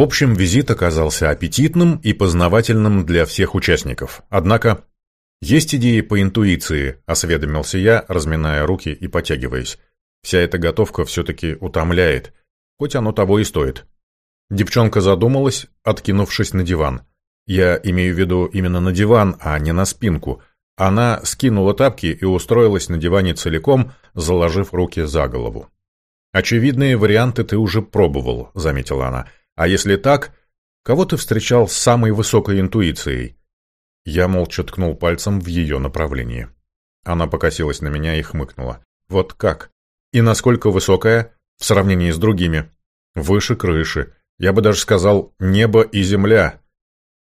В общем, визит оказался аппетитным и познавательным для всех участников. Однако, есть идеи по интуиции, осведомился я, разминая руки и потягиваясь. Вся эта готовка все-таки утомляет, хоть оно того и стоит. Девчонка задумалась, откинувшись на диван. Я имею в виду именно на диван, а не на спинку. Она скинула тапки и устроилась на диване целиком, заложив руки за голову. «Очевидные варианты ты уже пробовал», — заметила она. «А если так, кого ты встречал с самой высокой интуицией?» Я молча ткнул пальцем в ее направлении. Она покосилась на меня и хмыкнула. «Вот как? И насколько высокая в сравнении с другими?» «Выше крыши. Я бы даже сказал, небо и земля».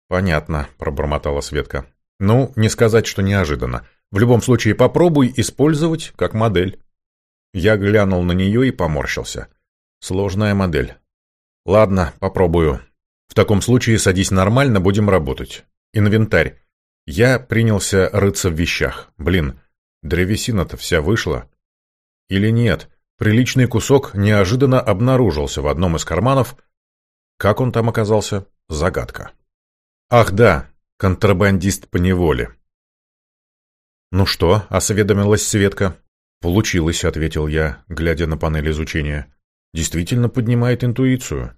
«Понятно», — пробормотала Светка. «Ну, не сказать, что неожиданно. В любом случае, попробуй использовать как модель». Я глянул на нее и поморщился. Сложная модель. Ладно, попробую. В таком случае садись нормально, будем работать. Инвентарь. Я принялся рыться в вещах. Блин, древесина-то вся вышла. Или нет? Приличный кусок неожиданно обнаружился в одном из карманов. Как он там оказался? Загадка. Ах да, контрабандист по неволе. «Ну что?» — осведомилась Светка. «Получилось», — ответил я, глядя на панель изучения. «Действительно поднимает интуицию».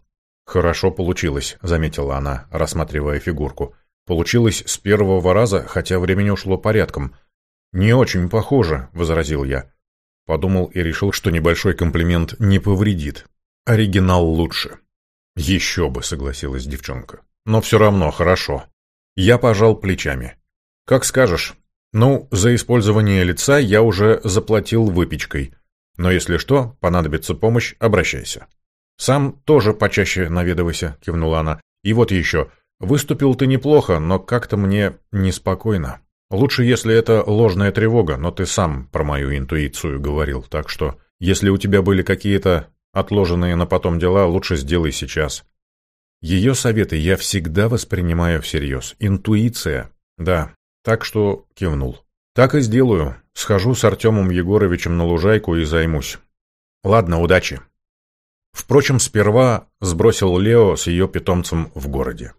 «Хорошо получилось», — заметила она, рассматривая фигурку. «Получилось с первого раза, хотя времени ушло порядком». «Не очень похоже», — возразил я. Подумал и решил, что небольшой комплимент не повредит. Оригинал лучше. «Еще бы», — согласилась девчонка. «Но все равно хорошо». Я пожал плечами. «Как скажешь. Ну, за использование лица я уже заплатил выпечкой. Но если что, понадобится помощь, обращайся. Сам тоже почаще наведывайся, кивнула она. И вот еще. Выступил ты неплохо, но как-то мне неспокойно. Лучше, если это ложная тревога, но ты сам про мою интуицию говорил, так что, если у тебя были какие-то отложенные на потом дела, лучше сделай сейчас. Ее советы я всегда воспринимаю всерьез. Интуиция, да, так что кивнул. Так и сделаю. Схожу с Артемом Егоровичем на лужайку и займусь. Ладно, удачи. Впрочем, сперва сбросил Лео с ее питомцем в городе.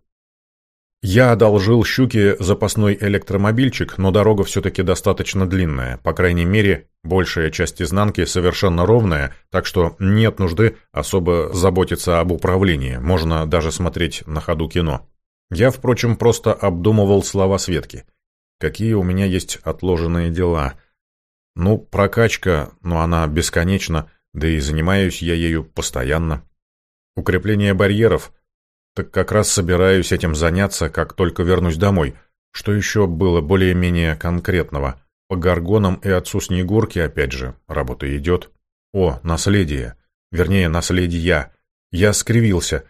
Я одолжил щуке запасной электромобильчик, но дорога все-таки достаточно длинная, по крайней мере, большая часть изнанки совершенно ровная, так что нет нужды особо заботиться об управлении, можно даже смотреть на ходу кино. Я, впрочем, просто обдумывал слова Светки – Какие у меня есть отложенные дела? Ну, прокачка, но она бесконечна, да и занимаюсь я ею постоянно. Укрепление барьеров. Так как раз собираюсь этим заняться, как только вернусь домой. Что еще было более-менее конкретного? По горгонам и отцу Снегурки, опять же, работа идет. О, наследие. Вернее, наследия. Я скривился.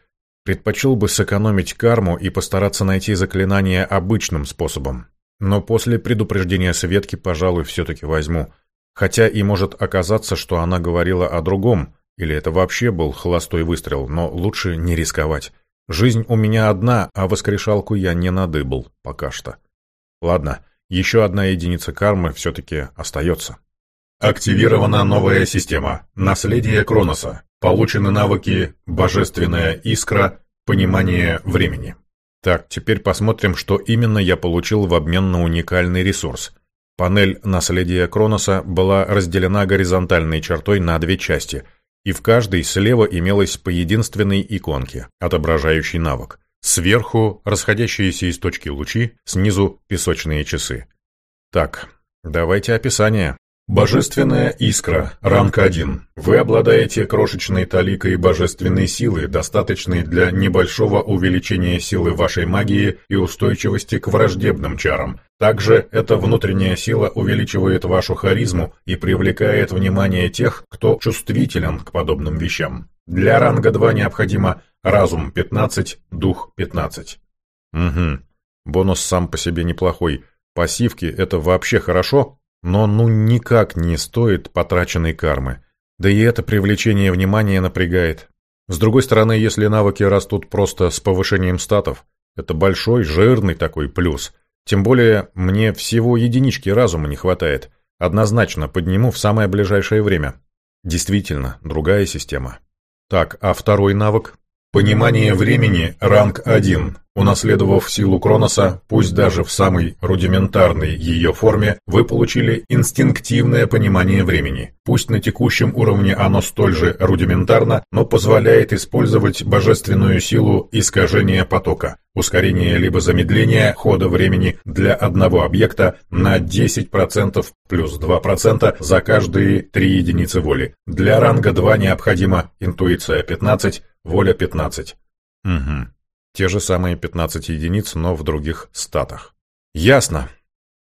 Предпочел бы сэкономить карму и постараться найти заклинание обычным способом. Но после предупреждения Светки, пожалуй, все-таки возьму. Хотя и может оказаться, что она говорила о другом, или это вообще был холостой выстрел, но лучше не рисковать. Жизнь у меня одна, а воскрешалку я не надыбал пока что. Ладно, еще одна единица кармы все-таки остается. Активирована новая система «Наследие Кроноса». Получены навыки «Божественная искра», «Понимание времени». Так, теперь посмотрим, что именно я получил в обмен на уникальный ресурс. Панель наследия Кроноса была разделена горизонтальной чертой на две части, и в каждой слева имелась по единственной иконке, отображающей навык. Сверху расходящиеся из точки лучи, снизу песочные часы. Так, давайте описание. Божественная искра, ранг 1. Вы обладаете крошечной таликой божественной силы, достаточной для небольшого увеличения силы вашей магии и устойчивости к враждебным чарам. Также эта внутренняя сила увеличивает вашу харизму и привлекает внимание тех, кто чувствителен к подобным вещам. Для ранга 2 необходимо разум 15, дух 15. Угу. Бонус сам по себе неплохой. Пассивки – это вообще хорошо, но ну никак не стоит потраченной кармы. Да и это привлечение внимания напрягает. С другой стороны, если навыки растут просто с повышением статов, это большой, жирный такой плюс. Тем более, мне всего единички разума не хватает. Однозначно подниму в самое ближайшее время. Действительно, другая система. Так, а второй навык? Понимание времени – ранг 1. Унаследовав силу Кроноса, пусть даже в самой рудиментарной ее форме, вы получили инстинктивное понимание времени. Пусть на текущем уровне оно столь же рудиментарно, но позволяет использовать божественную силу искажения потока, ускорение либо замедление хода времени для одного объекта на 10% плюс 2% за каждые 3 единицы воли. Для ранга 2 необходима интуиция 15, воля 15. Угу. Те же самые 15 единиц, но в других статах. Ясно.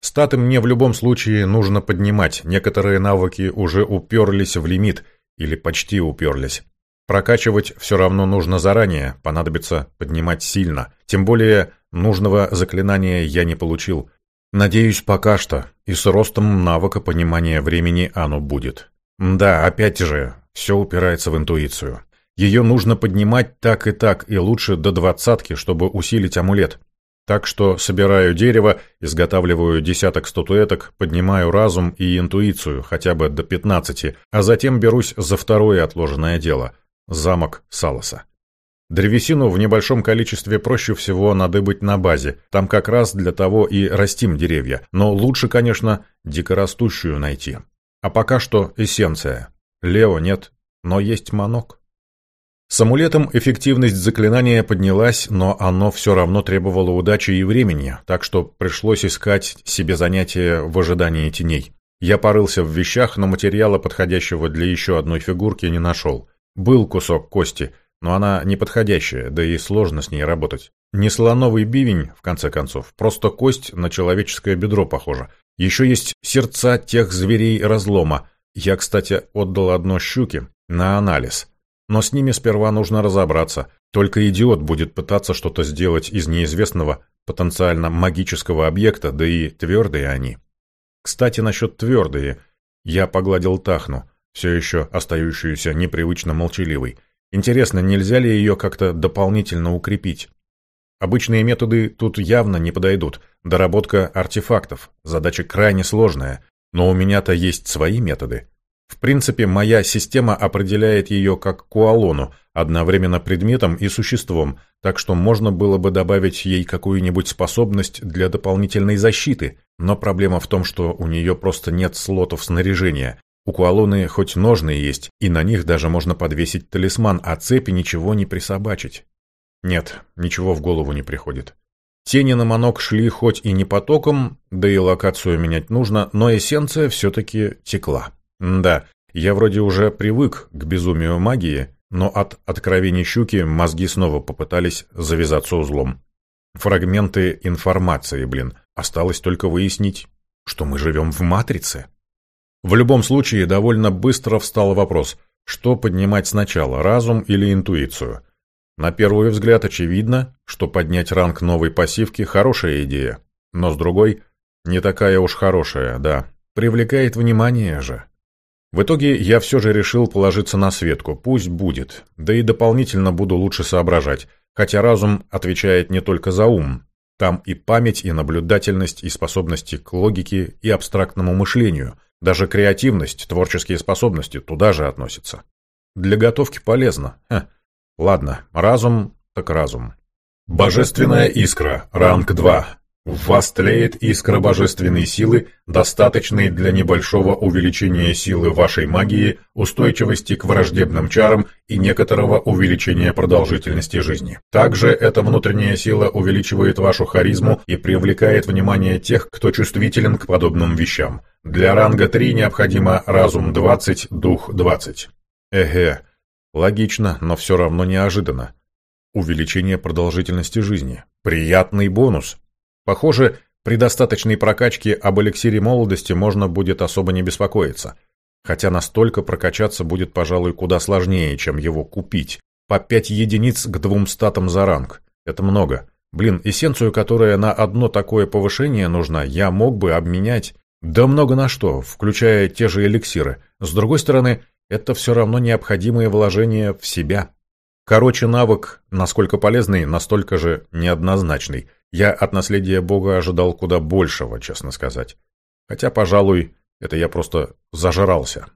Статы мне в любом случае нужно поднимать. Некоторые навыки уже уперлись в лимит, или почти уперлись. Прокачивать все равно нужно заранее, понадобится поднимать сильно. Тем более, нужного заклинания я не получил. Надеюсь, пока что, и с ростом навыка понимания времени оно будет. Да, опять же, все упирается в интуицию. Ее нужно поднимать так и так, и лучше до двадцатки, чтобы усилить амулет. Так что собираю дерево, изготавливаю десяток статуэток, поднимаю разум и интуицию хотя бы до пятнадцати, а затем берусь за второе отложенное дело – замок Салоса. Древесину в небольшом количестве проще всего надыбыть на базе, там как раз для того и растим деревья, но лучше, конечно, дикорастущую найти. А пока что эссенция. Лео нет, но есть манок. С амулетом эффективность заклинания поднялась, но оно все равно требовало удачи и времени, так что пришлось искать себе занятие в ожидании теней. Я порылся в вещах, но материала, подходящего для еще одной фигурки, не нашел. Был кусок кости, но она неподходящая, да и сложно с ней работать. Не слоновый бивень, в конце концов, просто кость на человеческое бедро похожа. Еще есть сердца тех зверей разлома. Я, кстати, отдал одно щуке на анализ. Но с ними сперва нужно разобраться. Только идиот будет пытаться что-то сделать из неизвестного, потенциально магического объекта, да и твердые они. Кстати, насчет твердые. Я погладил Тахну, все еще остающуюся непривычно молчаливой. Интересно, нельзя ли ее как-то дополнительно укрепить? Обычные методы тут явно не подойдут. Доработка артефактов. Задача крайне сложная. Но у меня-то есть свои методы. В принципе, моя система определяет ее как куалону, одновременно предметом и существом, так что можно было бы добавить ей какую-нибудь способность для дополнительной защиты, но проблема в том, что у нее просто нет слотов снаряжения. У куалоны хоть ножные есть, и на них даже можно подвесить талисман, а цепи ничего не присобачить. Нет, ничего в голову не приходит. Тени на манок шли хоть и не потоком, да и локацию менять нужно, но эссенция все-таки текла. Да, я вроде уже привык к безумию магии, но от откровений щуки мозги снова попытались завязаться узлом. Фрагменты информации, блин. Осталось только выяснить, что мы живем в матрице. В любом случае, довольно быстро встал вопрос, что поднимать сначала, разум или интуицию. На первый взгляд очевидно, что поднять ранг новой пассивки – хорошая идея. Но с другой, не такая уж хорошая, да. Привлекает внимание же. В итоге я все же решил положиться на Светку, пусть будет, да и дополнительно буду лучше соображать, хотя разум отвечает не только за ум. Там и память, и наблюдательность, и способности к логике и абстрактному мышлению, даже креативность, творческие способности туда же относятся. Для готовки полезно. Ха. Ладно, разум так разум. Божественная искра, ранг 2. В вас тлеет искра божественной силы, достаточной для небольшого увеличения силы вашей магии, устойчивости к враждебным чарам и некоторого увеличения продолжительности жизни. Также эта внутренняя сила увеличивает вашу харизму и привлекает внимание тех, кто чувствителен к подобным вещам. Для ранга 3 необходимо разум 20, дух 20. Эге, логично, но все равно неожиданно. Увеличение продолжительности жизни. Приятный бонус. Похоже, при достаточной прокачке об эликсире молодости можно будет особо не беспокоиться. Хотя настолько прокачаться будет, пожалуй, куда сложнее, чем его купить. По 5 единиц к двум статам за ранг. Это много. Блин, эссенцию, которая на одно такое повышение нужна, я мог бы обменять... Да много на что, включая те же эликсиры. С другой стороны, это все равно необходимые вложения в себя. Короче, навык, насколько полезный, настолько же неоднозначный – я от наследия Бога ожидал куда большего, честно сказать. Хотя, пожалуй, это я просто зажрался.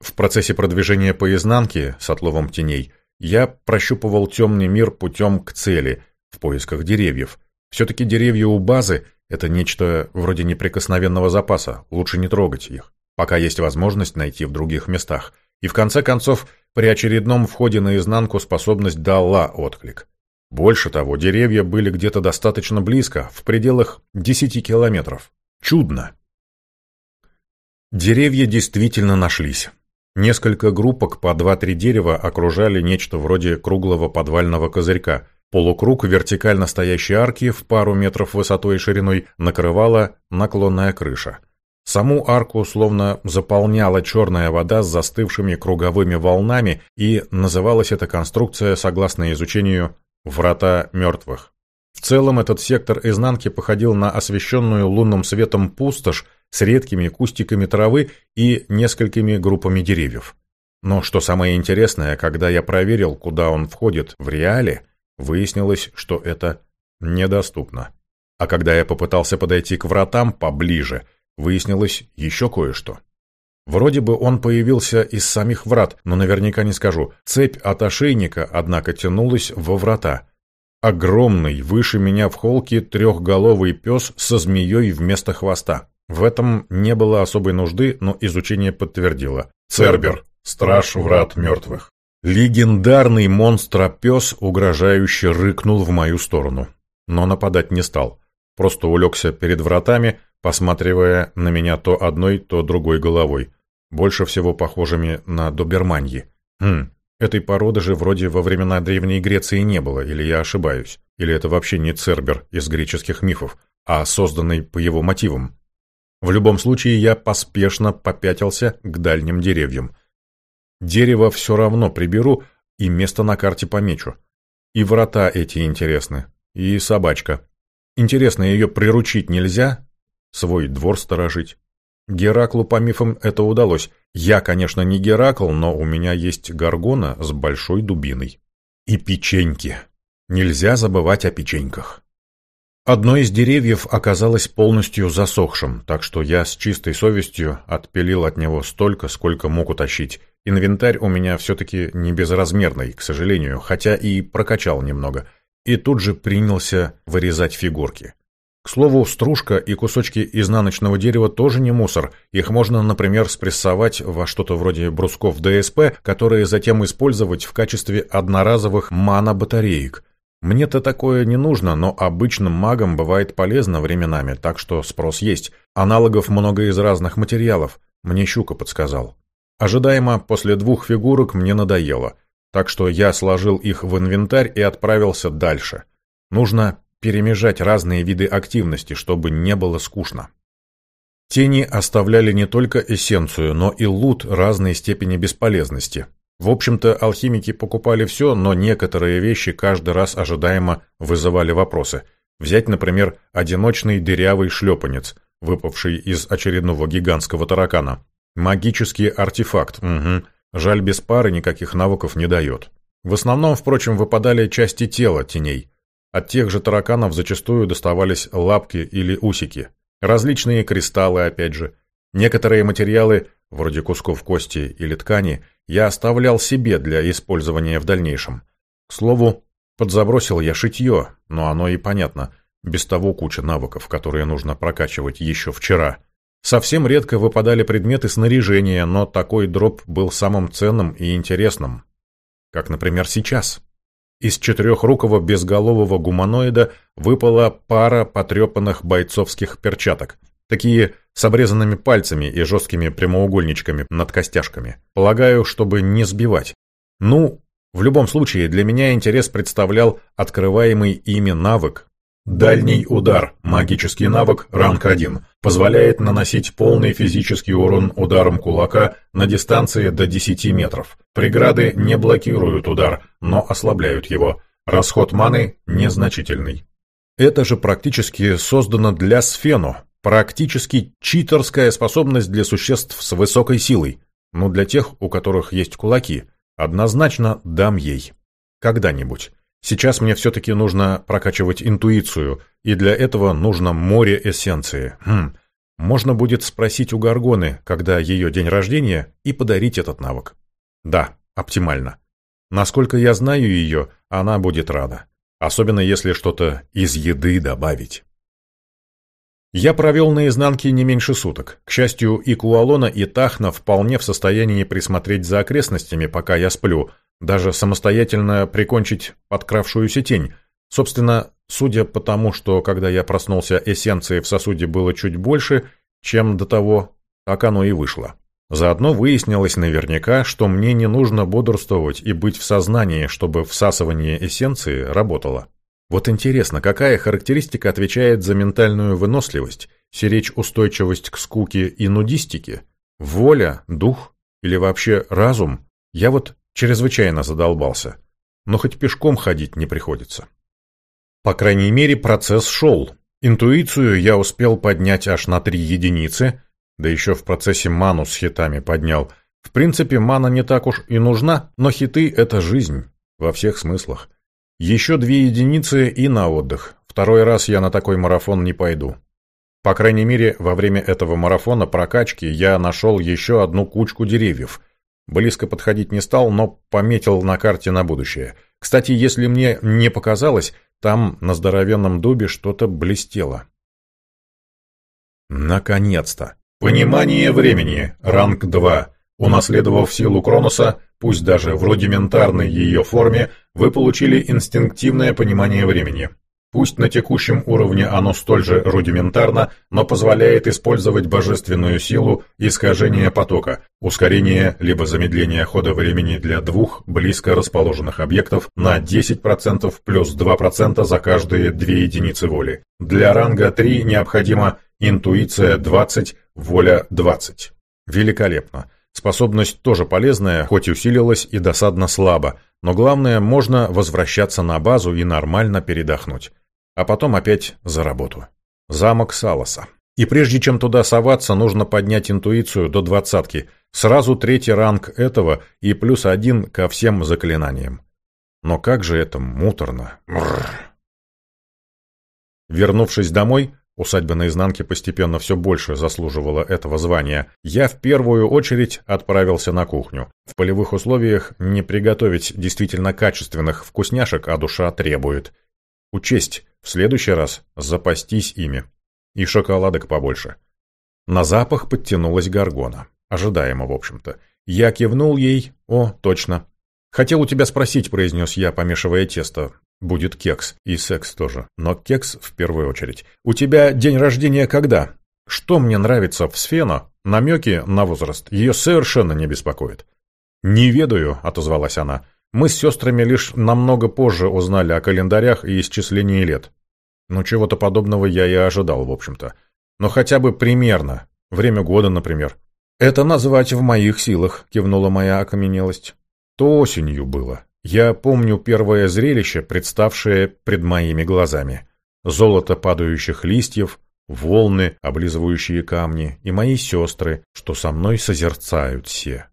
В процессе продвижения по изнанке с отловом теней я прощупывал темный мир путем к цели, в поисках деревьев. Все-таки деревья у базы — это нечто вроде неприкосновенного запаса, лучше не трогать их, пока есть возможность найти в других местах. И в конце концов, при очередном входе наизнанку способность дала отклик. Больше того, деревья были где-то достаточно близко, в пределах 10 километров. Чудно. Деревья действительно нашлись. Несколько группок по два-три дерева окружали нечто вроде круглого подвального козырька. Полукруг вертикально стоящей арки в пару метров высотой и шириной накрывала наклонная крыша. Саму арку словно заполняла черная вода с застывшими круговыми волнами, и называлась эта конструкция, согласно изучению, «Врата мертвых». В целом этот сектор изнанки походил на освещенную лунным светом пустошь с редкими кустиками травы и несколькими группами деревьев. Но что самое интересное, когда я проверил, куда он входит в реале, выяснилось, что это недоступно. А когда я попытался подойти к вратам поближе, выяснилось еще кое-что. Вроде бы он появился из самих врат, но наверняка не скажу. Цепь от ошейника, однако, тянулась во врата. Огромный, выше меня в холке, трехголовый пес со змеей вместо хвоста. В этом не было особой нужды, но изучение подтвердило. Цербер, страж врат мертвых. Легендарный монстропес угрожающе рыкнул в мою сторону. Но нападать не стал. Просто улегся перед вратами, посматривая на меня то одной, то другой головой. Больше всего похожими на доберманьи. Хм, этой породы же вроде во времена Древней Греции не было, или я ошибаюсь? Или это вообще не Цербер из греческих мифов, а созданный по его мотивам? В любом случае, я поспешно попятился к дальним деревьям. Дерево все равно приберу и место на карте помечу. И врата эти интересны, и собачка. Интересно, ее приручить нельзя? Свой двор сторожить? Гераклу по мифам это удалось. Я, конечно, не Геракл, но у меня есть горгона с большой дубиной. И печеньки. Нельзя забывать о печеньках. Одно из деревьев оказалось полностью засохшим, так что я с чистой совестью отпилил от него столько, сколько мог утащить. Инвентарь у меня все-таки не безразмерный, к сожалению, хотя и прокачал немного. И тут же принялся вырезать фигурки. К слову, стружка и кусочки изнаночного дерева тоже не мусор. Их можно, например, спрессовать во что-то вроде брусков ДСП, которые затем использовать в качестве одноразовых мана-батареек. Мне-то такое не нужно, но обычным магам бывает полезно временами, так что спрос есть. Аналогов много из разных материалов, мне Щука подсказал. Ожидаемо, после двух фигурок мне надоело, так что я сложил их в инвентарь и отправился дальше. Нужно перемежать разные виды активности, чтобы не было скучно. Тени оставляли не только эссенцию, но и лут разной степени бесполезности. В общем-то, алхимики покупали все, но некоторые вещи каждый раз ожидаемо вызывали вопросы. Взять, например, одиночный дырявый шлепанец, выпавший из очередного гигантского таракана. Магический артефакт, угу. Жаль, без пары никаких навыков не дает. В основном, впрочем, выпадали части тела теней – от тех же тараканов зачастую доставались лапки или усики. Различные кристаллы, опять же. Некоторые материалы, вроде кусков кости или ткани, я оставлял себе для использования в дальнейшем. К слову, подзабросил я шитье, но оно и понятно. Без того куча навыков, которые нужно прокачивать еще вчера. Совсем редко выпадали предметы снаряжения, но такой дроп был самым ценным и интересным. Как, например, сейчас. Из четырехрукого безголового гуманоида выпала пара потрепанных бойцовских перчаток. Такие с обрезанными пальцами и жесткими прямоугольничками над костяшками. Полагаю, чтобы не сбивать. Ну, в любом случае, для меня интерес представлял открываемый ими навык Дальний удар, магический навык, ранг 1, позволяет наносить полный физический урон ударом кулака на дистанции до 10 метров. Преграды не блокируют удар, но ослабляют его. Расход маны незначительный. Это же практически создано для Сфену. Практически читерская способность для существ с высокой силой. Но для тех, у которых есть кулаки, однозначно дам ей. Когда-нибудь. Сейчас мне все-таки нужно прокачивать интуицию, и для этого нужно море эссенции. Хм. Можно будет спросить у Гаргоны, когда ее день рождения, и подарить этот навык. Да, оптимально. Насколько я знаю ее, она будет рада. Особенно если что-то из еды добавить. Я провел на изнанке не меньше суток. К счастью, и Куалона, и Тахна вполне в состоянии присмотреть за окрестностями, пока я сплю, даже самостоятельно прикончить подкравшуюся тень. Собственно, судя по тому, что когда я проснулся, эссенции в сосуде было чуть больше, чем до того, так оно и вышло. Заодно выяснилось наверняка, что мне не нужно бодрствовать и быть в сознании, чтобы всасывание эссенции работало. Вот интересно, какая характеристика отвечает за ментальную выносливость, сиречь устойчивость к скуке и нудистике? Воля, дух или вообще разум? Я вот чрезвычайно задолбался. Но хоть пешком ходить не приходится. По крайней мере, процесс шел. Интуицию я успел поднять аж на три единицы, да еще в процессе ману с хитами поднял. В принципе, мана не так уж и нужна, но хиты — это жизнь, во всех смыслах. Еще две единицы и на отдых. Второй раз я на такой марафон не пойду. По крайней мере, во время этого марафона прокачки я нашел еще одну кучку деревьев. Близко подходить не стал, но пометил на карте на будущее. Кстати, если мне не показалось, там на здоровенном дубе что-то блестело. Наконец-то! Понимание времени. Ранг 2. Унаследовав силу Кроноса, пусть даже в рудиментарной ее форме, вы получили инстинктивное понимание времени. Пусть на текущем уровне оно столь же рудиментарно, но позволяет использовать божественную силу искажения потока, ускорение либо замедление хода времени для двух близко расположенных объектов на 10% плюс 2% за каждые две единицы воли. Для ранга 3 необходимо интуиция 20, воля 20. Великолепно. Способность тоже полезная, хоть усилилась и досадно слабо, но главное, можно возвращаться на базу и нормально передохнуть. А потом опять за работу. Замок Салоса. И прежде чем туда соваться, нужно поднять интуицию до двадцатки. Сразу третий ранг этого и плюс один ко всем заклинаниям. Но как же это муторно. Бррр. Вернувшись домой, Усадьба наизнанке постепенно все больше заслуживала этого звания. Я в первую очередь отправился на кухню. В полевых условиях не приготовить действительно качественных вкусняшек, а душа требует. Учесть, в следующий раз запастись ими. И шоколадок побольше. На запах подтянулась горгона. Ожидаемо, в общем-то. Я кивнул ей. О, точно. «Хотел у тебя спросить», — произнес я, помешивая тесто. Будет кекс. И секс тоже. Но кекс в первую очередь. У тебя день рождения когда? Что мне нравится в Сфено? Намеки на возраст. Ее совершенно не беспокоит. «Не ведаю», — отозвалась она. «Мы с сестрами лишь намного позже узнали о календарях и исчислении лет. Ну, чего-то подобного я и ожидал, в общем-то. Но хотя бы примерно. Время года, например». «Это назвать в моих силах», — кивнула моя окаменелость. «То осенью было. Я помню первое зрелище, представшее пред моими глазами. Золото падающих листьев, волны, облизывающие камни, и мои сестры, что со мной созерцают все.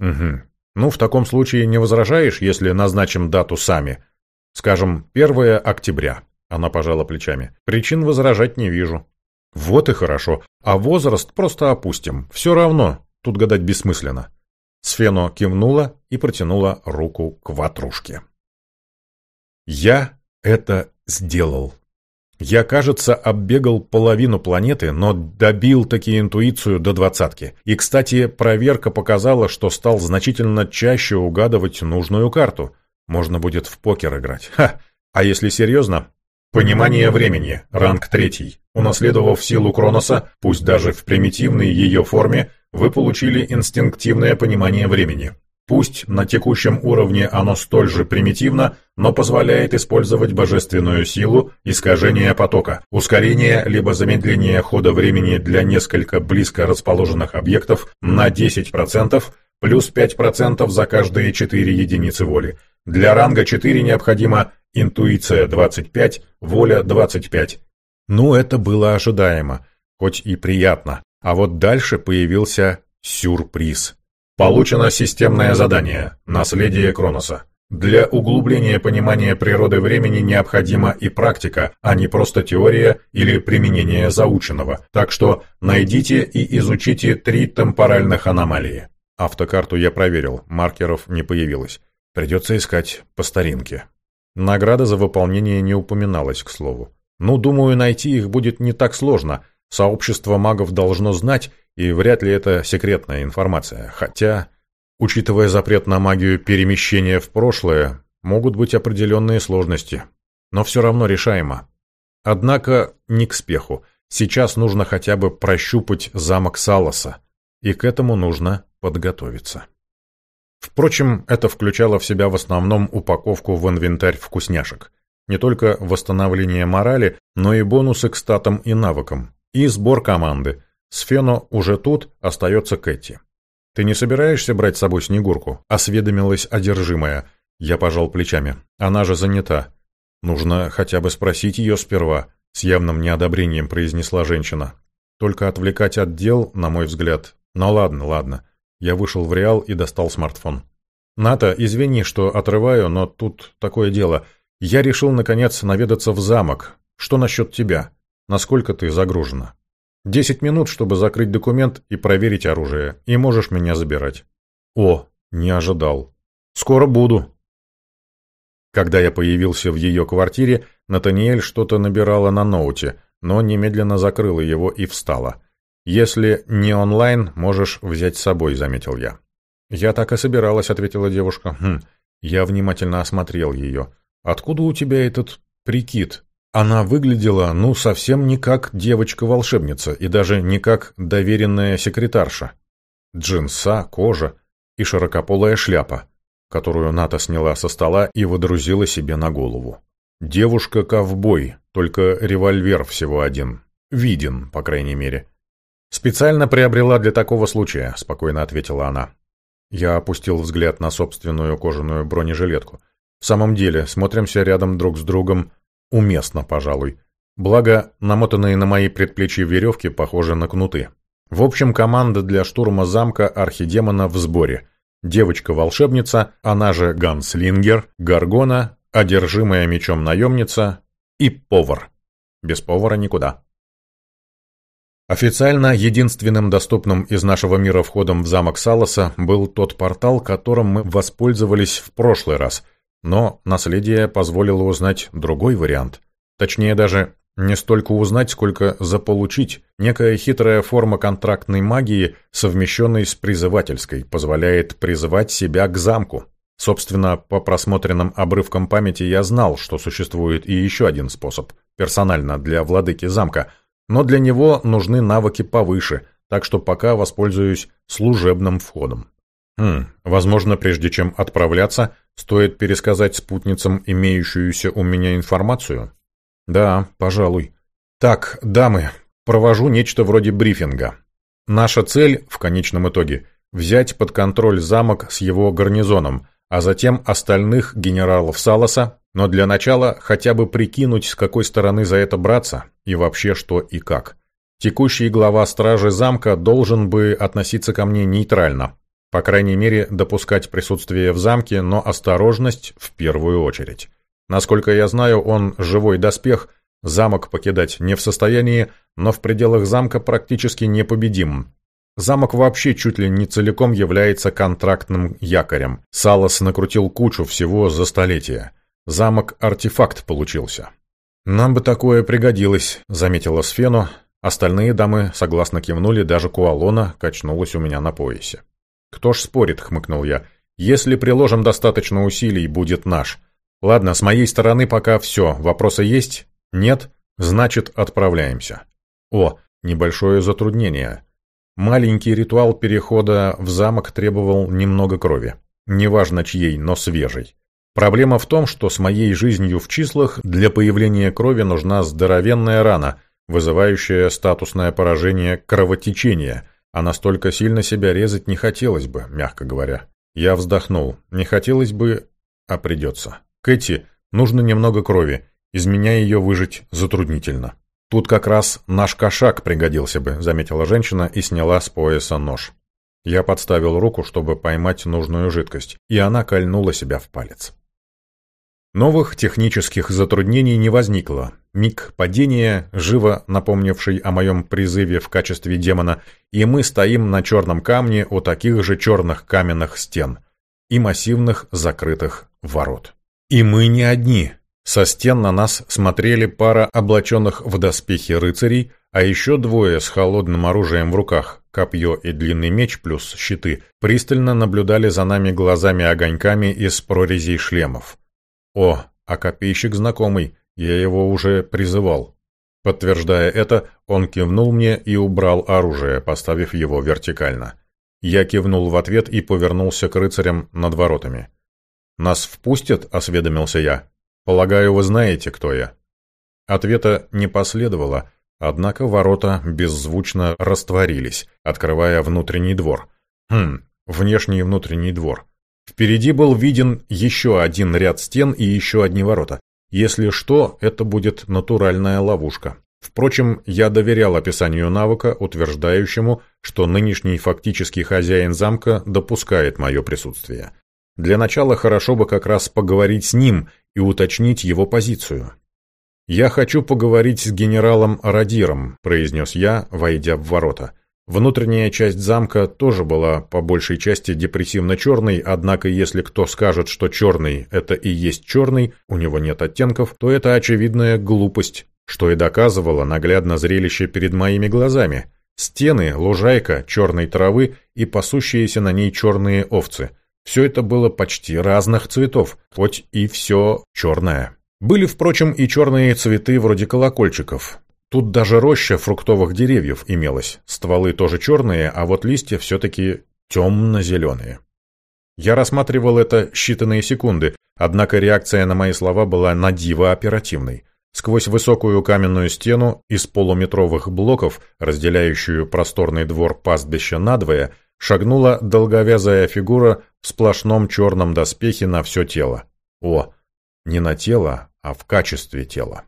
Угу. Ну, в таком случае не возражаешь, если назначим дату сами? Скажем, 1 октября. Она пожала плечами. Причин возражать не вижу. Вот и хорошо. А возраст просто опустим. Все равно, тут гадать бессмысленно. Сфено кивнула и протянула руку к ватрушке. «Я это сделал. Я, кажется, оббегал половину планеты, но добил таки интуицию до двадцатки. И, кстати, проверка показала, что стал значительно чаще угадывать нужную карту. Можно будет в покер играть. Ха! А если серьезно, Понимание времени. Ранг третий. Унаследовав силу Кроноса, пусть даже в примитивной ее форме, вы получили инстинктивное понимание времени. Пусть на текущем уровне оно столь же примитивно, но позволяет использовать божественную силу искажения потока, ускорение либо замедление хода времени для несколько близко расположенных объектов на 10%, плюс 5% за каждые 4 единицы воли. Для ранга 4 необходимо интуиция 25, воля 25. Ну, это было ожидаемо, хоть и приятно. А вот дальше появился сюрприз. Получено системное задание «Наследие Кроноса». Для углубления понимания природы времени необходима и практика, а не просто теория или применение заученного. Так что найдите и изучите три темпоральных аномалии. Автокарту я проверил, маркеров не появилось. Придется искать по старинке. Награда за выполнение не упоминалась, к слову. Ну, думаю, найти их будет не так сложно. Сообщество магов должно знать, и вряд ли это секретная информация. Хотя, учитывая запрет на магию перемещения в прошлое, могут быть определенные сложности. Но все равно решаемо. Однако не к спеху. Сейчас нужно хотя бы прощупать замок Салоса, и к этому нужно подготовиться. Впрочем, это включало в себя в основном упаковку в инвентарь вкусняшек. Не только восстановление морали, но и бонусы к статам и навыкам. И сбор команды. Сфено уже тут, остается Кэти. «Ты не собираешься брать с собой Снегурку?» — осведомилась одержимая. Я пожал плечами. «Она же занята. Нужно хотя бы спросить ее сперва», — с явным неодобрением произнесла женщина. «Только отвлекать от дел, на мой взгляд. Ну ладно, ладно. Я вышел в Реал и достал смартфон. «Ната, извини, что отрываю, но тут такое дело. Я решил, наконец, наведаться в замок. Что насчет тебя? Насколько ты загружена?» «Десять минут, чтобы закрыть документ и проверить оружие, и можешь меня забирать». «О, не ожидал. Скоро буду». Когда я появился в ее квартире, Натаниэль что-то набирала на ноуте, но немедленно закрыла его и встала. «Если не онлайн, можешь взять с собой», — заметил я. «Я так и собиралась», — ответила девушка. «Хм». Я внимательно осмотрел ее. «Откуда у тебя этот прикид?» Она выглядела, ну, совсем не как девочка-волшебница и даже не как доверенная секретарша. Джинса, кожа и широкополая шляпа, которую Ната сняла со стола и водрузила себе на голову. Девушка-ковбой, только револьвер всего один. Виден, по крайней мере. «Специально приобрела для такого случая», — спокойно ответила она. Я опустил взгляд на собственную кожаную бронежилетку. В самом деле, смотримся рядом друг с другом уместно, пожалуй. Благо, намотанные на мои предплечья веревки похожи на кнуты. В общем, команда для штурма замка архидемона в сборе. Девочка-волшебница, она же ганслингер, гаргона, одержимая мечом наемница и повар. Без повара никуда. Официально единственным доступным из нашего мира входом в замок Салоса был тот портал, которым мы воспользовались в прошлый раз, но наследие позволило узнать другой вариант. Точнее даже не столько узнать, сколько заполучить. Некая хитрая форма контрактной магии, совмещенной с призывательской, позволяет призывать себя к замку. Собственно, по просмотренным обрывкам памяти я знал, что существует и еще один способ, персонально для владыки замка – но для него нужны навыки повыше, так что пока воспользуюсь служебным входом. Хм, возможно, прежде чем отправляться, стоит пересказать спутницам имеющуюся у меня информацию? Да, пожалуй. Так, дамы, провожу нечто вроде брифинга. Наша цель, в конечном итоге, взять под контроль замок с его гарнизоном, а затем остальных генералов Саласа но для начала хотя бы прикинуть, с какой стороны за это браться, и вообще что и как. Текущий глава стражи замка должен бы относиться ко мне нейтрально. По крайней мере, допускать присутствие в замке, но осторожность в первую очередь. Насколько я знаю, он живой доспех, замок покидать не в состоянии, но в пределах замка практически непобедим. Замок вообще чуть ли не целиком является контрактным якорем. Салас накрутил кучу всего за столетия. Замок-артефакт получился. «Нам бы такое пригодилось», — заметила Сфену. Остальные дамы согласно кивнули, даже Куалона качнулась у меня на поясе. «Кто ж спорит», — хмыкнул я. «Если приложим достаточно усилий, будет наш. Ладно, с моей стороны пока все. Вопросы есть? Нет? Значит, отправляемся». О, небольшое затруднение. Маленький ритуал перехода в замок требовал немного крови. Неважно чьей, но свежей. Проблема в том, что с моей жизнью в числах для появления крови нужна здоровенная рана, вызывающая статусное поражение кровотечения, а настолько сильно себя резать не хотелось бы, мягко говоря. Я вздохнул. Не хотелось бы, а придется. Кэти, нужно немного крови. Из меня ее выжить затруднительно. Тут как раз наш кошак пригодился бы, заметила женщина и сняла с пояса нож. Я подставил руку, чтобы поймать нужную жидкость, и она кольнула себя в палец. Новых технических затруднений не возникло. Миг падения, живо напомнивший о моем призыве в качестве демона, и мы стоим на черном камне у таких же черных каменных стен. и массивных закрытых ворот. И мы не одни. Со стен на нас смотрели пара облаченных в доспехи рыцарей, а еще двое с холодным оружием в руках, копье и длинный меч плюс щиты, пристально наблюдали за нами глазами-огоньками из прорезей шлемов. О, а копейщик знакомый, я его уже призывал. Подтверждая это, он кивнул мне и убрал оружие, поставив его вертикально. Я кивнул в ответ и повернулся к рыцарям над воротами. «Нас впустят?» – осведомился я. «Полагаю, вы знаете, кто я». Ответа не последовало, однако ворота беззвучно растворились, открывая внутренний двор. Хм, внешний и внутренний двор. Впереди был виден еще один ряд стен и еще одни ворота. Если что, это будет натуральная ловушка. Впрочем, я доверял описанию навыка, утверждающему, что нынешний фактический хозяин замка допускает мое присутствие. Для начала хорошо бы как раз поговорить с ним и уточнить его позицию. «Я хочу поговорить с генералом Радиром», – произнес я, войдя в ворота. Внутренняя часть замка тоже была по большей части депрессивно-черной, однако если кто скажет, что черный – это и есть черный, у него нет оттенков, то это очевидная глупость, что и доказывало наглядно зрелище перед моими глазами. Стены, лужайка, черной травы и пасущиеся на ней черные овцы. Все это было почти разных цветов, хоть и все черное. Были, впрочем, и черные цветы вроде колокольчиков. Тут даже роща фруктовых деревьев имелась. Стволы тоже черные, а вот листья все-таки темно-зеленые. Я рассматривал это считанные секунды, однако реакция на мои слова была на диво оперативной. Сквозь высокую каменную стену из полуметровых блоков, разделяющую просторный двор пастбища надвое, шагнула долговязая фигура в сплошном черном доспехе на все тело. О, не на тело, а в качестве тела.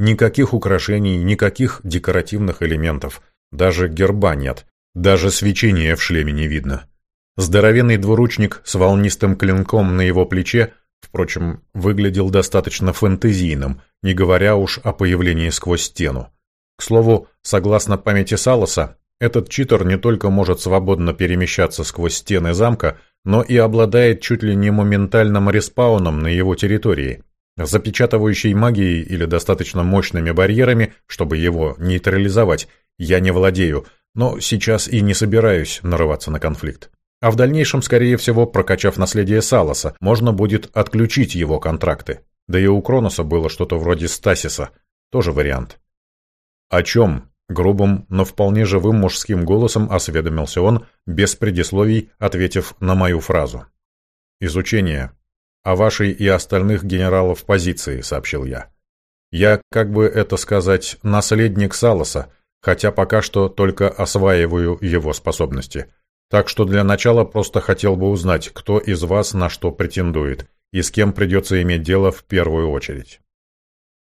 Никаких украшений, никаких декоративных элементов. Даже герба нет. Даже свечения в шлеме не видно. Здоровенный двуручник с волнистым клинком на его плече, впрочем, выглядел достаточно фэнтезийным, не говоря уж о появлении сквозь стену. К слову, согласно памяти Салоса, этот читер не только может свободно перемещаться сквозь стены замка, но и обладает чуть ли не моментальным респауном на его территории запечатывающей магией или достаточно мощными барьерами, чтобы его нейтрализовать, я не владею, но сейчас и не собираюсь нарываться на конфликт. А в дальнейшем, скорее всего, прокачав наследие Саласа, можно будет отключить его контракты. Да и у Кроноса было что-то вроде Стасиса. Тоже вариант. «О чем?» — грубым, но вполне живым мужским голосом осведомился он, без предисловий, ответив на мою фразу. «Изучение о вашей и остальных генералов позиции», — сообщил я. «Я, как бы это сказать, наследник Салоса, хотя пока что только осваиваю его способности. Так что для начала просто хотел бы узнать, кто из вас на что претендует и с кем придется иметь дело в первую очередь».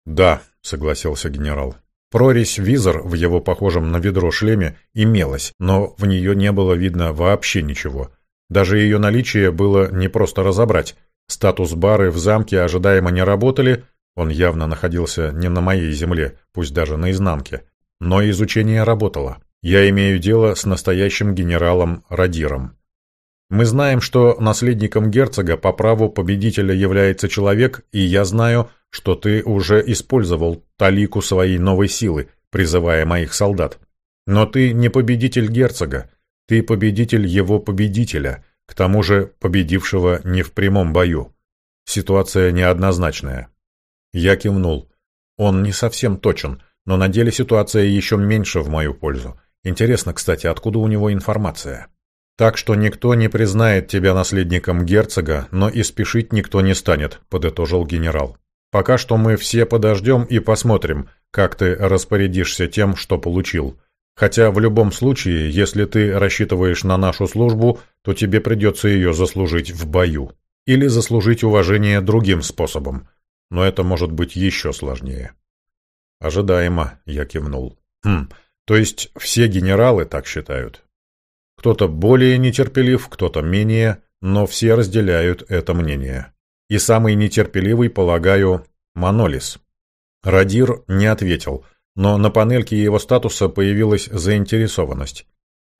«Да», — согласился генерал. Прорезь визор в его похожем на ведро шлеме имелась, но в нее не было видно вообще ничего. Даже ее наличие было не просто разобрать, Статус-бары в замке ожидаемо не работали, он явно находился не на моей земле, пусть даже на изнанке. Но изучение работало. Я имею дело с настоящим генералом Радиром. Мы знаем, что наследником герцога по праву победителя является человек, и я знаю, что ты уже использовал талику своей новой силы, призывая моих солдат. Но ты не победитель герцога, ты победитель его победителя — к тому же победившего не в прямом бою. Ситуация неоднозначная. Я кивнул. Он не совсем точен, но на деле ситуация еще меньше в мою пользу. Интересно, кстати, откуда у него информация? Так что никто не признает тебя наследником герцога, но и спешить никто не станет, подытожил генерал. Пока что мы все подождем и посмотрим, как ты распорядишься тем, что получил. Хотя в любом случае, если ты рассчитываешь на нашу службу, то тебе придется ее заслужить в бою. Или заслужить уважение другим способом. Но это может быть еще сложнее. Ожидаемо, я кивнул. Хм, то есть все генералы так считают. Кто-то более нетерпелив, кто-то менее, но все разделяют это мнение. И самый нетерпеливый, полагаю, Манолис. Радир не ответил – но на панельке его статуса появилась заинтересованность.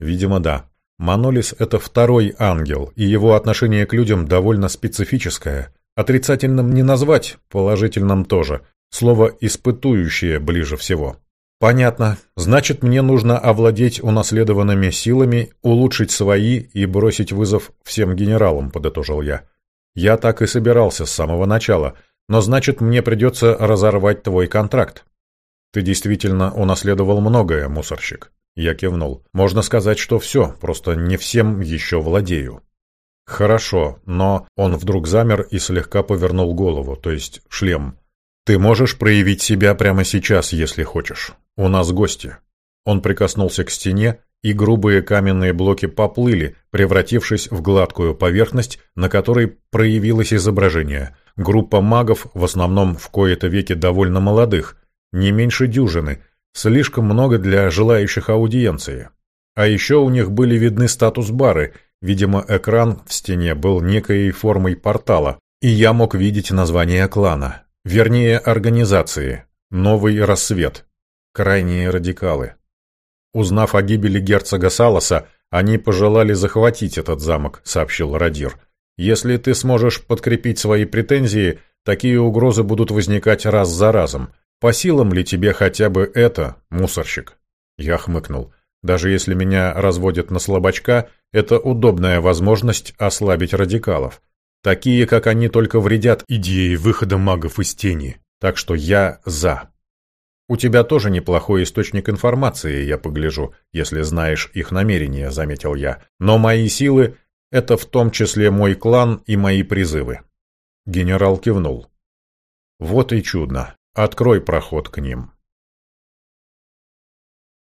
Видимо, да. Манолис — это второй ангел, и его отношение к людям довольно специфическое. Отрицательным не назвать, положительным тоже. Слово «испытующее» ближе всего. Понятно. Значит, мне нужно овладеть унаследованными силами, улучшить свои и бросить вызов всем генералам, подытожил я. Я так и собирался с самого начала, но значит, мне придется разорвать твой контракт. Ты действительно унаследовал многое, мусорщик. Я кивнул. Можно сказать, что все, просто не всем еще владею. Хорошо, но он вдруг замер и слегка повернул голову, то есть шлем. Ты можешь проявить себя прямо сейчас, если хочешь. У нас гости. Он прикоснулся к стене, и грубые каменные блоки поплыли, превратившись в гладкую поверхность, на которой проявилось изображение. Группа магов, в основном в кои-то веки довольно молодых, не меньше дюжины, слишком много для желающих аудиенции. А еще у них были видны статус-бары, видимо, экран в стене был некой формой портала, и я мог видеть название клана, вернее организации, «Новый рассвет», крайние радикалы. Узнав о гибели герцога Саласа, они пожелали захватить этот замок, сообщил Радир. Если ты сможешь подкрепить свои претензии, такие угрозы будут возникать раз за разом. По силам ли тебе хотя бы это, мусорщик? Я хмыкнул. Даже если меня разводят на слабачка, это удобная возможность ослабить радикалов. Такие, как они, только вредят идее выхода магов из тени. Так что я за. «У тебя тоже неплохой источник информации, я погляжу, если знаешь их намерения», — заметил я. «Но мои силы — это в том числе мой клан и мои призывы». Генерал кивнул. «Вот и чудно. Открой проход к ним».